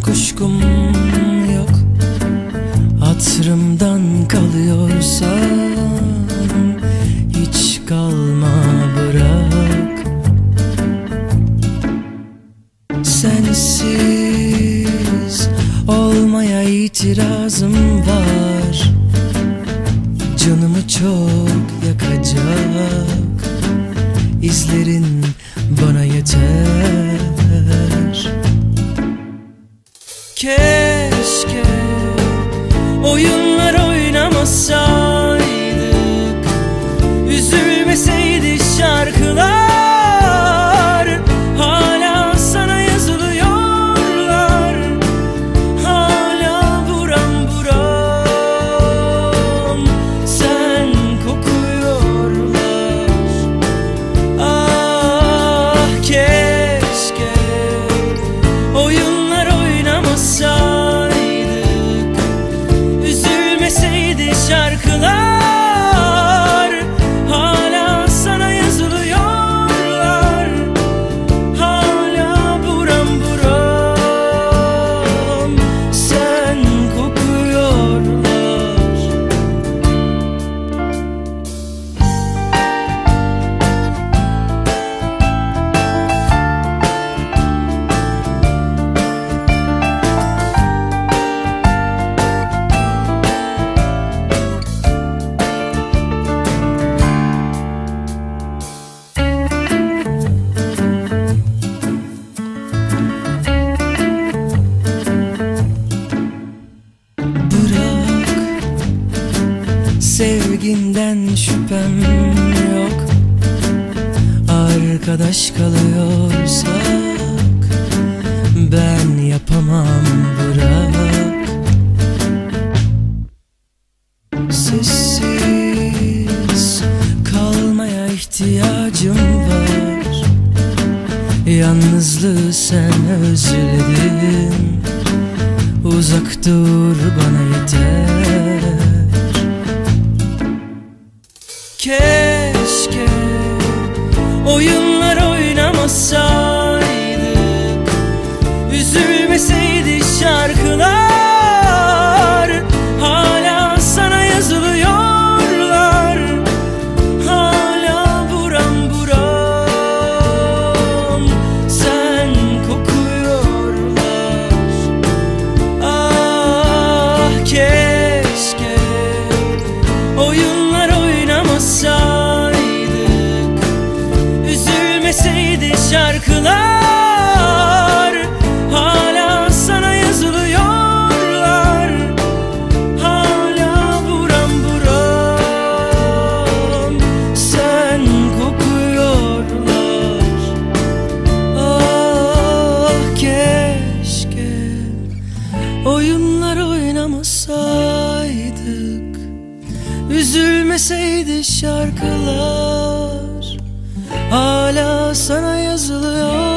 kuşkum yok. Hatırımdan kalıyorsan Hiç kalma bırak. Sensiz olmaya itirazım var. Canımı çok yakacak. İzlerin bana yeter Keşke Sevginden şüphem yok. Arkadaş kalıyorsak Ben yapamam bırak. Sessiz kalmaya ihtiyacım var. Yalnızlığı sen özledin. Uzak dur bana yeter Oh, you. Üzülmeseydi şarkılar Hala sana yazılıyor